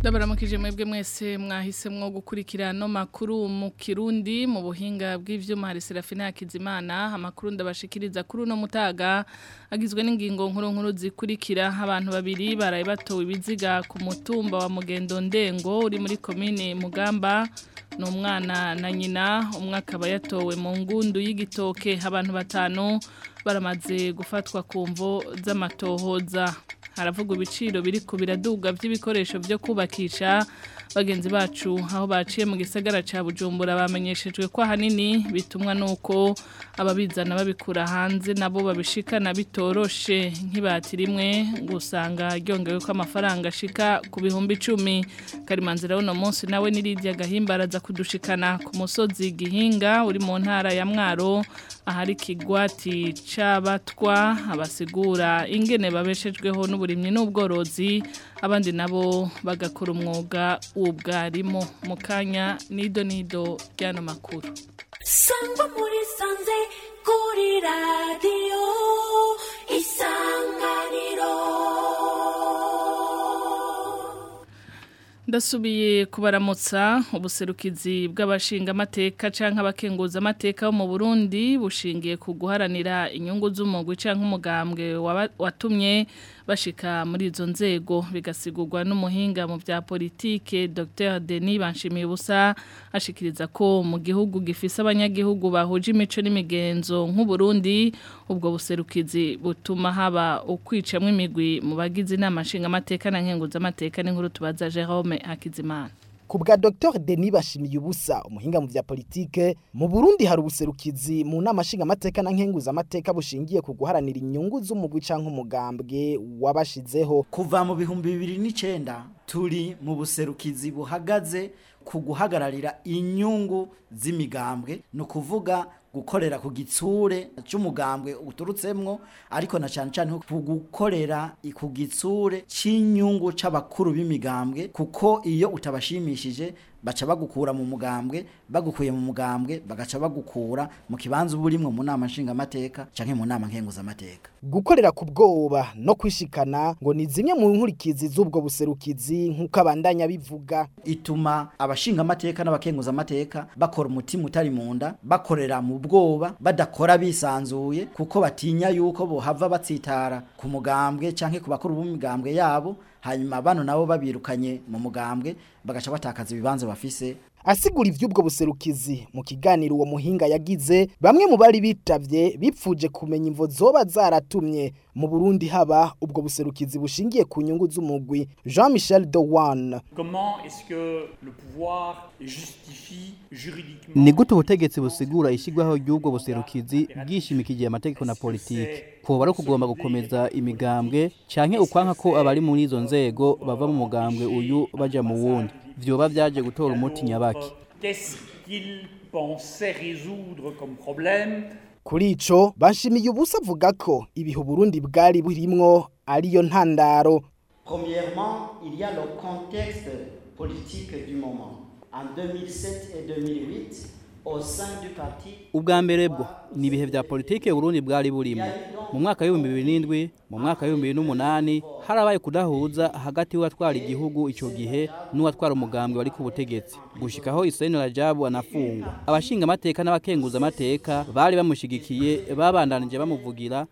ndabaramukije mwebwe mwese mwahisemo gukurikira no makuru mu kirundi mu buhinga bw'ibyuma hari serafine hakizimana amakuru ndabashikiriza kuri uno mutaga agizwe n'ingingo nkuru nkuru zikurikira abantu babiri baraye batowe ibiziga ku mutumba wa mugendo ndengo uri muri komine mugamba ni umwana na nyina umwe akaba yatowe mu ngundu y'igitoke abantu batanu baramaze gufatwa ku mvo z'amatohoza haravuga ibiciro biri ku biraduga by'ibikoresho byo kubakisha bagenzi bacu aho baciye mu gisagara cya bujumbura bamenyeshejwe ko ahanini bitumwa nuko ababizana babikura hanze nabo babishikana bitoroshe nk'ibati rimwe gusanga ryongewe ko amafaranga shika ku bihumbi icumi karimanzira uno munsi nawe niridiya gahimba araza kudushikana ku musozi gihinga uri mu ntara ya mwaro ahari ikigwati cy'abatwa abasigura ingene babeshejweho n'uburimyi n'ubworozi abandi nabo bagakora umwuga w'ubwarimu mu kanya nido nido ry'ano makuru sangwa muri sanze kuri radiyo isanganiro ndasubiye kubaramutsa ubuserukizi bw'abashingamateka cyangwa abakenguzamateka bo mu burundi bushingiye ku guharanira inyungu z'umugwi cyangwa umugambwe watumye bashika muri izo nzego bigasigurwa n'umuhinga mu bya politike Dr Denis Banshimiye ubusa ashikiriza ko mu gihugu gifise abanyagihugu bahuje imico n'imigenzo nk’u Burundi ubwo buserukizi butuma haba ukwicamwe imigwi mu bagize inama nshinga amateka na nkenguza z’amateka n'inkuru tubaza Jerome Hakizimana ku Dr Denis Bashimiye ubusa umuhinga mu bya politike mu Burundi hari ubuserukizi mu nama shinga amateka na nkenguza amateka bushingiye ku guharanira inyungu z'umugwi canke umugambwe wabashizeho kuva mu bihumbi 2009 turi mu buserukizi buhagaze ku guhagararira inyungu z'imigambwe no kuvuga gukorera ku gitsure cy'umugambwe uturutsemwo ariko na cyane cyane ku gukorera ku gitsure cy'inyungu cy'abakuru b'imigambwe kuko iyo utabashimishije baca bagukura mu mugambwe bagukuye mu mugambwe bagaca bagukura mu kibanza uba mu nama nshingamateka cyangwa mu nama nkenguzamateka gukorera ku bwoba no kwishikana ngo ni zimwe mu nkurikizi z'ubwo buserukizi nk'uko abandanya bivuga ituma abashingamateka n'abakenguzamateka bakora umutima utari mu nda bakorera mu bwoba badakora bisanzuye kuko batinya yuko bohava batsitara ku mugambwe cyangwa ku bakuru b'imigambwe yabo hanyuma bano nabo babirukanye mu mugambwe bagaca batakaza ibibanza bafise asigura iby'ubwo buserukizi mu kiganiro uwo muhinga yagize bamwe mu bari bitabye bipfuje kumenya imvo zoba zaratumye mu Burundi haba ubwo buserukizi bushingiye ku nyungu z'umugwi Jean Michel de Dewan ni gute ubutegetsi busigura ishyirwaho ry'ubwo buserukizi bwishimikije amategeko na politiki kuba ari ukugomba gukomeza imigambwe canke ukwanka ko abari muri izo nzego bava mu mugambwe uyu bajya mu wundi byoba byaje gutora umuti nyabaki kuri ico bashimiye ubusa avuga ko ibihe Burundi bwari burimwo ariyo ntandaro du moment. 2007 et 2008, ubwa mbere bwo ni ibihe bya politiki Burundi bwari burimo mu mwaka w'ibihumbi bibiri n'indwi mu mwaka w'ibihumbi bibiri n'umunani harabaye kudahuza hagati y'uwatwara igihugu icyo gihe n'uwatwara umugambi wari ku butegetsi gushyikaho isayini rajabu anafungwa abashinga amateka n'abakenguza amateka bari bamushyigikiye babandanije bamuvugira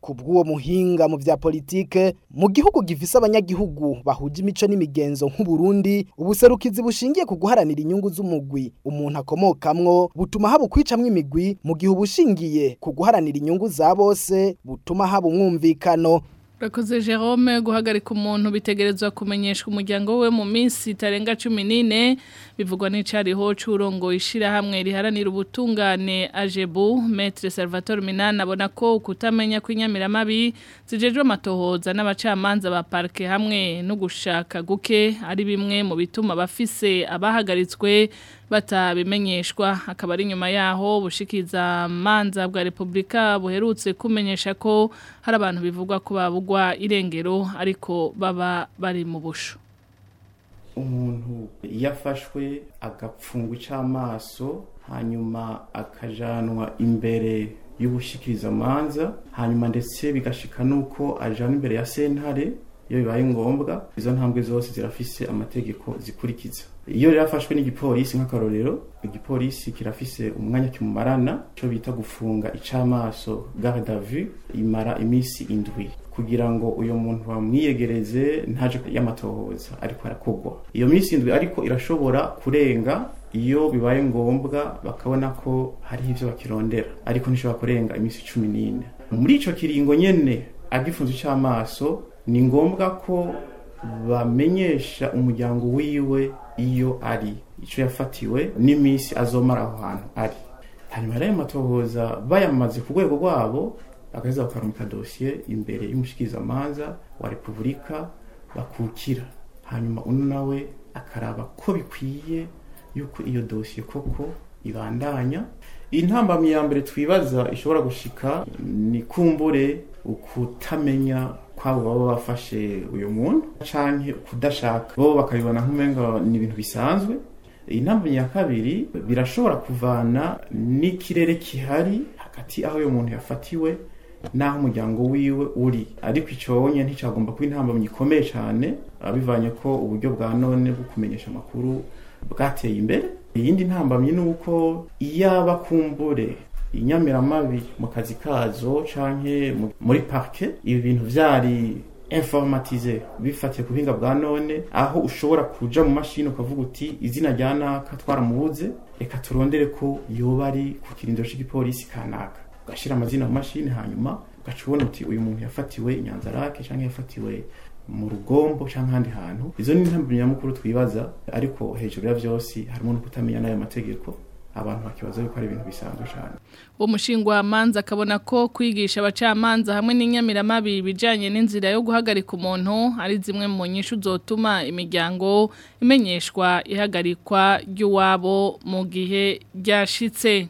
ku bw'uwo muhinga mu bya politike mu gihugu gifise abanyagihugu bahuje imico n'imigenzo nk'uburundi ubuserukizi bushingiye ku guharanira inyungu z'umugwi umuntu akomokamwo butuma haba ukwicamwo imigwi mu gihe ubushingiye ku guharanira inyungu za bose butuma haba umwumvikano rakoze Jerome guhagarika umuntu bitegerezwa kumenyeshwa umuryango we mu minsi itarenga cumi n'ine bivugwa n'icariho c'urongo ishirahamwe riharanira ubutungane ajebu maître salvatore minani abona ko kutamenya kwinyamira mabi zijejwe amatohoza n'abacamanza ba parke hamwe no gushaka guke ari bimwe mu bituma bafise abahagaritswe batabimenyeshwa akaba ari nyuma yaho bushikiza manza bwa Republika buherutse kumenyesha ko hari abantu bivugwa ko babugwa irengero ariko baba bari mu busho umuntu yafashwe agapfungwa cy'amaso hanyuma akajanwa imbere y'ubushikirizamanza hanyuma ndetse bigashika nuko ajana imbere ya sentare iyo bibaye ngombwa izo ntambwe zose zirafise amategeko zikurikiza iyo rero n'igipolisi nk'akarorero igipolisi kirafise umwanya kimumarana cyo bita gufunga icamaso garde à imara iminsi indwi kugira ngo uyo muntu bamwiyegereze ntaje y'amatohoza ariko arakogwa iyo minsi indwi ariko irashobora kurenga iyo bibaye ngombwa bakabona ko hariho ibyo bakirondera ariko ntishobora kurenga iminsi cumi n'ine muri icyo kiringo nyene agifunze ic'amaso ni ngombwa ko bamenyesha umuryango wiwe iyo ari icyo yafatiwe n'iminsi azomara aho hantu ari hanyuma rero ayo matohoza bayamaze ku rwego rwabo bagaheza bakarumika dosiye imbere y'umushyikirizamanza wa repubulika bakukira hanyuma uno nawe akaraba ko bikwiye yuko iyo dosiye koko ibandanya intambamyi ya twibaza ishobora gushika ni kumbure ukutamenya kwabo baba bafashe uyu muntu canke kudashaka bo bakabibona nk'umengo ni ibintu bisanzwe inama ya kabiri birashobora kuvana n'ikirere kihari hagati aho uyu muntu yafatiwe n'aho umuryango wiwe uri ariko icobonye nticagomba kuba intambamyi ikomeye cyane bivanye ko uburyo bwa none bwo kumenyesha amakuru bwateye imbere iyindi ntambamyi ni uko iyo abakumbure inyamiramabi mu kazi kazo canke muri parke ibi bintu vyari informatize bifatiye ku buhinga bwa none aho ushobora kuja mu mashini ukavuga uti izina rya naka twaramubuze reka turondere ko yoba ari ku kirindiro c'igipolisi kanaka ugashira amazina mu mashini hanyuma ugaca ubona uti uyu muntu yafatiwe i nyanzarake canke yafatiwe mu rugombo cyangwa ahandi hantu izo ni intambi nyamukuru twibaza ariko hejuru ya byose harimo no kutamenya n'ayo mategeko abantu bakibaza yuko ari ibintu bisanzwe cyane uwo mushingwamanza akabona ko kwigisha abacamanza hamwe n'inyamiramabi ibijyanye n'inzira yo guhagarika umuntu ari zimwe mu nyinshi zotuma imiryango imenyeshwa ihagarikwa ry'iwabo mu gihe ryashyitse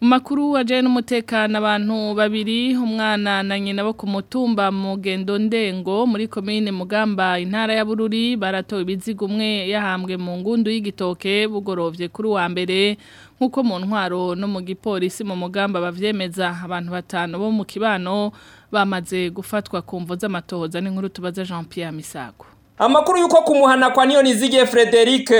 mu makuru ajyanye n'umutekano abantu babiri umwana na nyina bo ku mutumba mu gendo ndengo muri komine mugamba intara ya bururi barato ibiziga umwe yahambwe mu ngundu y'igitoke bugorovye kuri wa mbere nk'uko mu ntwaro no mu gipolisi mu mugamba bavyemeza abantu batanu bo mu kibano bamaze gufatwa ku mvo z'amatohoza n'inkuru tubaza Jean Pierre Misago amakuru y'uko kumuhana kwa niyonizigiye frederic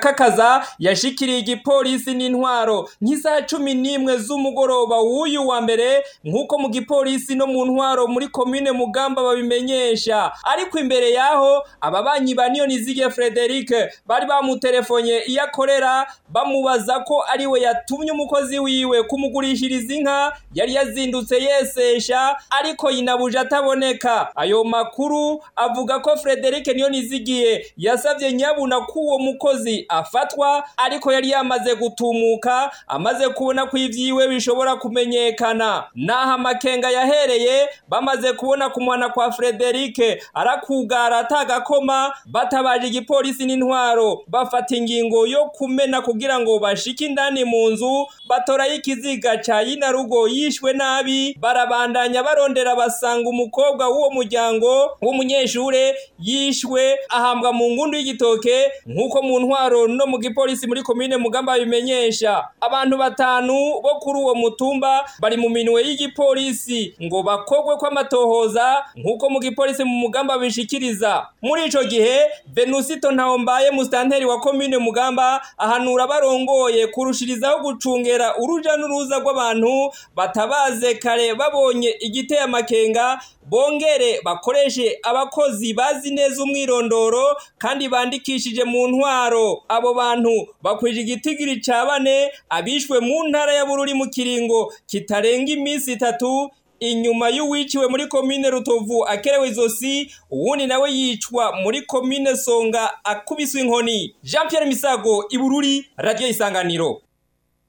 kakaza yashikiriye igipolisi n'intwaro nk'isaha cumi n'imwe z'umugoroba w'uyu wa mbere nk'uko mu gipolisi no mu ntwaro muri komine mugamba babimenyesha ariko imbere yaho ababanyi ba niyonizigiye frederic bari bamuterefonye iyo akorera bamubaza ko ari we yatumye umukozi wiwe kumugurishiriza inka yari yazindutse yesesha ariko yinabuje ataboneka ayo makuru avuga ko frederic Eric Niyonizigiye yasabye nyabuna ko uwo mukozi afatwa ariko yari yamaze gutumuka amaze kubona ko ibyiwe bishobora kumenyekana naho amakenga yahereye bamaze kubona kumuhana kwa Frederic arakugara atagakoma batabaje igipolisi n'intwaro bafata ingingo yo kumena kugira ngo bashike indani mu nzu batorayo ikiziga cya yinarugo yishwe nabi barabandanya barondera basanga umukobwa w'uwo muryango w'umunyeshuri yishwe yishwe ahambwa mu ngundu y'igitoke nk'uko mu ntwaro no mu gipolisi muri komine mugamba bimenyesha abantu batanu bo kuri uwo mutumba bari mu minwe y'igipolisi ngo bakogwe kw'amatohoza nk'uko mu gipolisi mu mugamba bishikiriza muri ico gihe venusito ntawombaye musitanteri wa komine mugamba ahanura barongoye kurushirizaho gucungera uruja n'uruza rw'abantu batabaze kare babonye igiteye amakenga bongere bakoreshe abakozi bazi neza umwirondoro kandi bandikishije mu ntwaro abo bantu bakwije igitigiri cya bane abishwe mu ntara ya bururi mu kiringo kitarenga iminsi itatu inyuma y'uwiciwe muri komine rutovu akerewe izosi uwundi nawe yicwa muri komine songa akubiswe inkoni jean Pierre misago i bururi radiyo isanganiro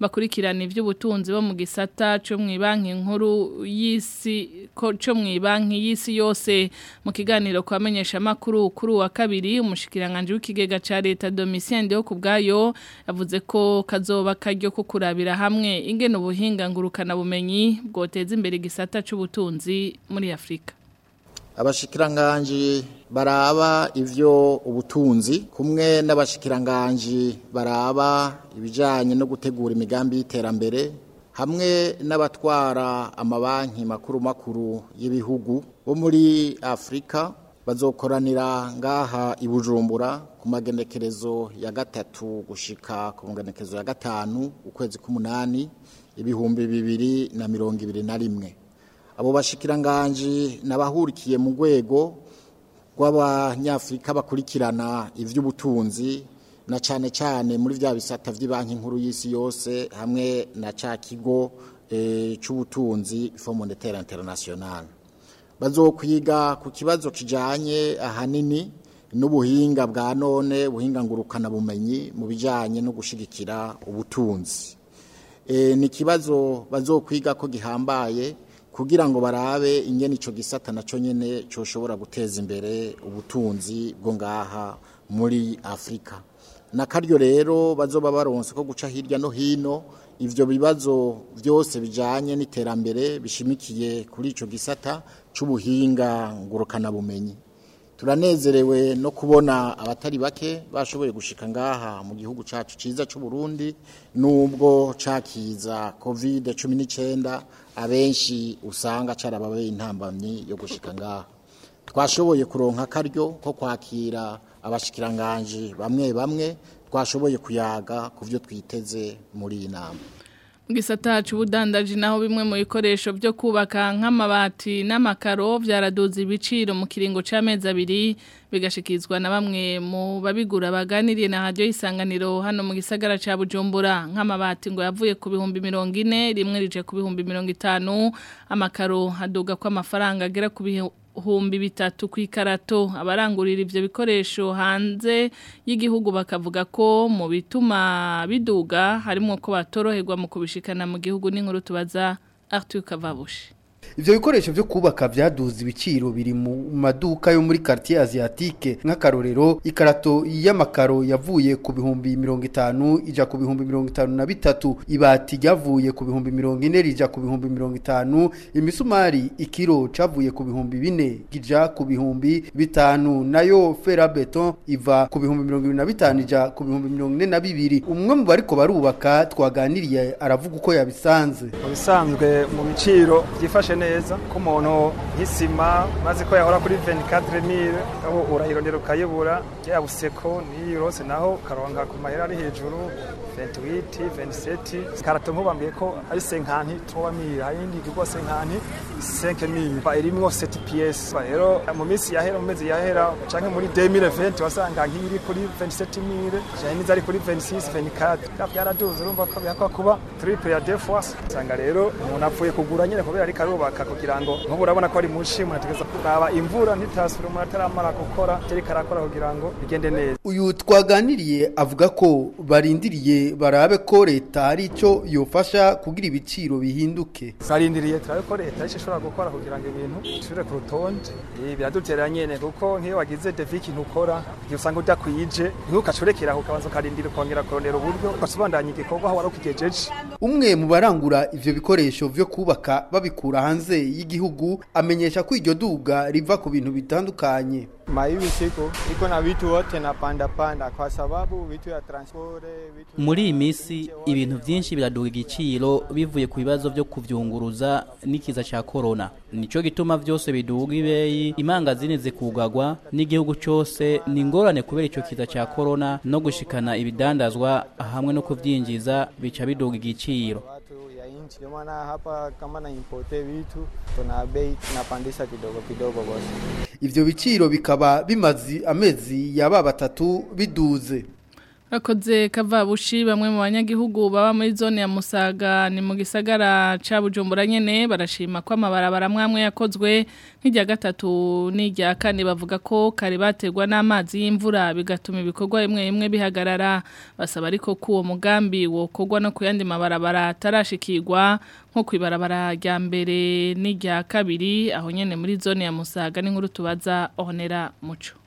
bakurikirana iby'ubutunzi bo mu gisata cyo mu banki nkuru y'isi cyo mu banki y'isi yose mu kiganiro kwamenyesha amakuru kuri wa kabiri umushikiranganje w'ikigega ca leta Domitien yo kubgayo yavuze ko kazoba karyo ko kurabira hamwe ingene ubuhinga ngurukana bumenyi bwoteza imbere igisata cy’ubutunzi muri Afrika abashikiranganji baraba ivyo ubutunzi kumwe n'abashikiranganji baraba ibijanye no gutegura imigambi y'iterambere hamwe n'abatwara amabanki makuru makuru y'ibihugu bo muri afurika bazokoranira ngaha i bujumbura ku magenekerezo ya gatatu gushika ku magenekerezo ya gatanu ukwezi k'umunani ibihumbi bibiri na mirongo ibiri na rimwe abo bashikiranganji n'abahurikiye mu rwego rw'abanyafurika bakurikirana iby'ubutunzi na cyane cyane muri bya bisata by'ibanki nkuru y'isi yose hamwe na cya kigo eh, cy'ubutunzi fo monetera interinasiyonari bazokwiga ku kibazo kijyanye ahanini n'ubuhinga bwa none ubuhinga bumenyi mu bijyanye no gushyigikira ubutunzi eh, ni ikibazo bazokwiga ko gihambaye kugira ngo barabe ingene icyo gisata nacyo nyine cyoshobora guteza imbere ubutunzi bwo ngaha muri afurika karyo rero bazoba baronse ko guca hirya no hino ivyo bibazo byose bijanye n'iterambere bishimikiye kuri ico gisata c'ubuhinga ngurukana bumenyi turanezerewe no kubona abatari bake bashoboye gushika ngaha mu gihugu cacu ciza c'u Burundi nubwo cakiza covid 19 abenshi usanga carababaye intambamyi yo gushika ngaha twashoboye kuronka karyo ko kwakira abashikiranganji bamwe bamwe twashoboye kuyaga ku byo twiteze muri iyi nama gisata cy'ubudandaji naho bimwe mu bikoresho byo kubaka nk'amabati n'amakaro byaraduza ibiciro mu kiringo cy'amezi abiri bigashikirizwa na bamwe mu babigura baganiriye na hadiyo y'isanganiro hano mu gisagara cya bujumbura nk'amabati ngo yavuye ku bihumbi mirongo ine rimwe rije ku bihumbi mirongo itanu amakaro haduga kwamafaranga amafaranga agera ku ibihumbi bitatu ku ikarato abarangurira ibyo bikoresho hanze y'igihugu bakavuga ko mu bituma biduga harimo ko batoroherwa mu kubishikana mu gihugu n'inkuru tubaza Arthur Kavabushi ibyo bikoresho byo kubaka byaduze ibiciro biri mu maduka yo muri quartier asiatique nk'akarorero ikarato y'amakaro yavuye ku bihumbi mirongo itanu ijya ku bihumbi mirongo itanu na bitatu ibati ryavuye ku bihumbi mirongo ine rijya ku bihumbi mirongo itanu imisumari ikiro cavuye ku bihumbi bine kijya ku bihumbi bitanu nayo ferabeton iva ku bihumbi mirongo irindwi na bitanu ijya ku bihumbi mirongo ine na bibiri umwe mu bariko barubaka twaganiriye aravuga uko yabisanze mu bisanzwe mu biciro byifashe bifashe neza nk'umuntu nk'isima maze ko yahora kuri 24 mile aho urayirondera ukayibura yabuseko niyirose naho karonka ku mahera ari hejuru ventiwiti veniseti karato nkubambwiye ko ari senkanti twobamira ayindi kuko senkanti senke mili irimwo seti piyesi rero mu minsi yahera mu mezi yahera canke muri 2020 wasanga nk'iri kuri 27 mili cyane niza ari kuri 26 24 byaraduze urumva ko bihakwa kuba triple ya defwas usanga rero umuntu apfuye kugura nyine kubera ari karubaka kugira ngo nk'ubu urabona ko ari mu nshimo hategeza kuraba imvura ntitasubira umuntu ataramara gukora ariko arakora kugira ngo bigende neza uyu twaganiriye avuga ko barindiriye barabe ko leta ari cyo yofasha kugira ibiciro bihinduke sarindiriye turabe ko leta yishe ishobora gukora kugira ngo ibintu ishure ku rutonde biradutera nyene kuko nk'iyo wagize devi ikintu ukora igihe usanga udakwije ntukacurekera ukabanza ukarindira ukongera kurondera uburyo ugasubandanya igikorwa aho wari ukigejeje umwe mu barangura ibyo bikoresho vyo kubaka babikura hanze y'igihugu amenyesha ko iryo duga riva ku bintu bitandukanye Maibisiko iko na vitu wote na panda panda kwa sababu vitu ya transport vitu Muri iyi minsi ibintu byinshi biraduga igiciro bivuye ku bibazo byo kuvyunguruza n'ikiza ca corona nico gituma vyose biduga ibeyi imangazini zikugagwa n'igihugu cose ni ngorane kubera ico kiza ca corona no gushikana ibidandazwa hamwe no kuvyinjiza bica biduga igiciro ndio maana hapa kama na importe vitu tuna bei tunapandisha kidogo kidogo basi. Ivyo biciro bikaba bimazi amezi ya baba batatu biduze. Rakoze kavabushi bamwe mu banyagihugu baba muri zone ya Musaga ni mu gisagara ca Bujumbura nyene barashima ko amabarabara mwamwe yakozwe n'ijya gatatu n'ijya kane bavuga ko kare bategwa n'amazi y'imvura bigatuma ibikorwa imwe imwe bihagarara basaba ariko ku uwo mugambi wokogwa no kuyandi mabarabara atarashikirwa nko kwibarabara rya mbere n'ijya kabiri aho nyene muri zone ya Musaga ni nkuru tubaza Honera Muco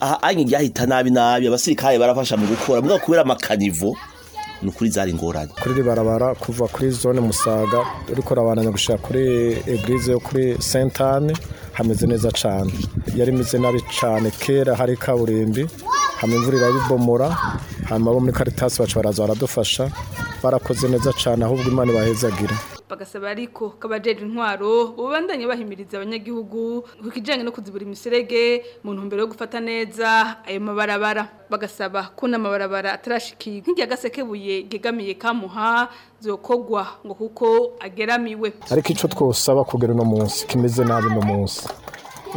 aha anye ryahita nabi nabi abasirikare barafasha mu gukora mbwa kubera makanivo ni ukuri zari ingorane kuri iri barabara kuva kuri zone musaga uri kurabandanya gushyira kuri egirize yo kuri sentane hameze neza cyane yari imeze nabi cyane kera hari kaburimbi hano imvura irabibomora hanyuma bo muri karitasi baca baraza baradufasha barakoze neza cyane ahubwo imana ibahezagira bagasaba ariko ko abajejwe intwaro babandanye bahimiriza abanyagihugu ku kijyanye no kuzibura imiserege mu ntumbero yo gufata neza ayo mabarabara bagasaba ko n'amabarabara atarashikiye nk'irya gasekebuye gegamiye kamuha zokogwa ngo kuko ageramiwe ariko icyo twosaba kugera uno munsi kimeze nabi uno munsi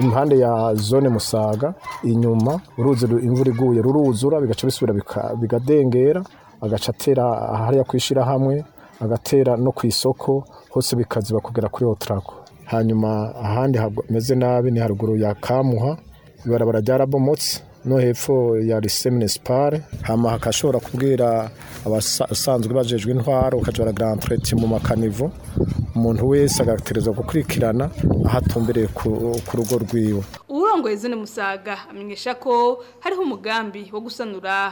impande ya zone musaga inyuma uruzi imvura iguye ruruzura bigaca bisubira bigadengera agaca atera hariya kwishyira hamwe agatera no ku isoko hose bikaziba kugera kuri otarako. Hanyuma ahandi hameze nabi ni haruguru ya Kamuha ibarabara rya rabomotse no hepfo ya riseminespare hama hakashobora kubwira abasanzwe bajejwe intwaro ukajya baragara mu makanivo umuntu wese agategereza gukurikirana aho ku rugo rwiwe uburongoye izina musaga amenyesha ko hariho umugambi wo gusanura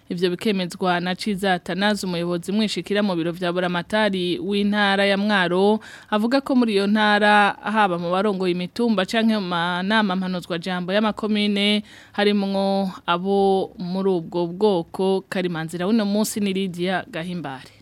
ivyo bikemezwa na Cizatanazi umuyobozi mwishikira mu biro vya Buramatari w'intara ya Mwaro avuga ko muri iyo ntara haba mu imitumba canke mu manama mpanozwa jambo y'amakomine harimwo abo muri ubwo bwoko karimanzira uno munsi ni Lydia Gahimbare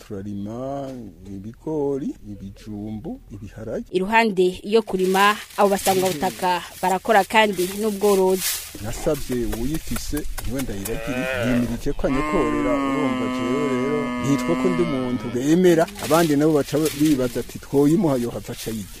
turarima ibigori ibijumbu ibiharage iruhande yo kurima abo basangwa butaka barakora kandi n'ubworozi nasabye uwuyifise niwe ndayiragira ntimirike ko anyekorera urumva jewe rero nitwa ko ndi muntu bemera abandi nabo baca bibaza ati twoyimuha yohava aca yirya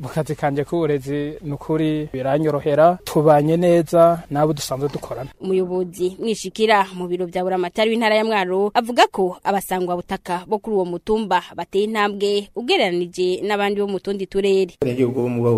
mu kazi kanjye k'uburezi ni ukuri biranyorohera tubanye neza n'abo dusanzwe dukorana umuyobozi mwishikira mu biro bya buramatari w'intara ya mwaro avuga ko butaka bo kuri uwo mutumba bateye intambwe ugereranije n'abandi bo mu tundi turere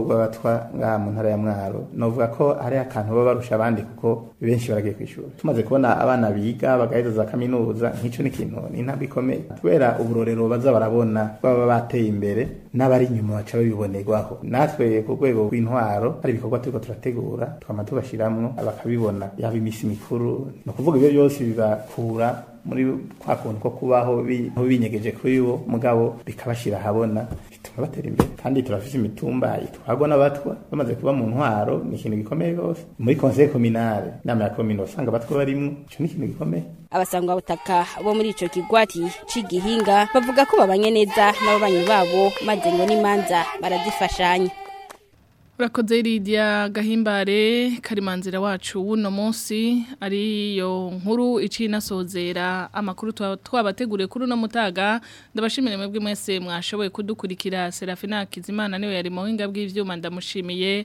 bw'abatwa ngaha mu ntara ya mwaro navuga ko hari akantu baba barusha abandi kuko benshi baragiye kwishura tumaze kubona abana biga bagaheza za kaminuza nk'ico n'ikintu ni intambwe ikomeye kubera uburorero baza barabona baba bateye imbere n'abari inyuma baca babibonerwaho natwe ku rwego rw'intwaro hari ibikorwa turiko turategura twama tubashiramwo bakabibona yaba imisi mikuru ni ukuvuga ibyo byose bibakura muri kwa kuntu ko kubaho binyegeje kuri bo mugabo bikabashira habona bituma batera imbere kandi turafise imitumba itwarwa n'abatwa bamaze kuba mu ntwaro ni ikintu gikomeye rwose muri conseil communale inama ya komine usanga abatwa barimwo ico ni ikintu gikomeye Abasanga butaka bo muri icyo kigwati c'igihinga bavuga ko babanye neza n'ababanyi babo maze n'imanza barazifashanya urakoze iridiya gahimbare karimanzira wacu w'uno munsi ariyo nkuru iciye inasozera amakuru twabateguriye kuri uno mutaga ndabashimira mwebwe mwese mwashoboye kudukurikira serafina kizimana niwe yari mu buhinga bw'ibyuma ndamushimiye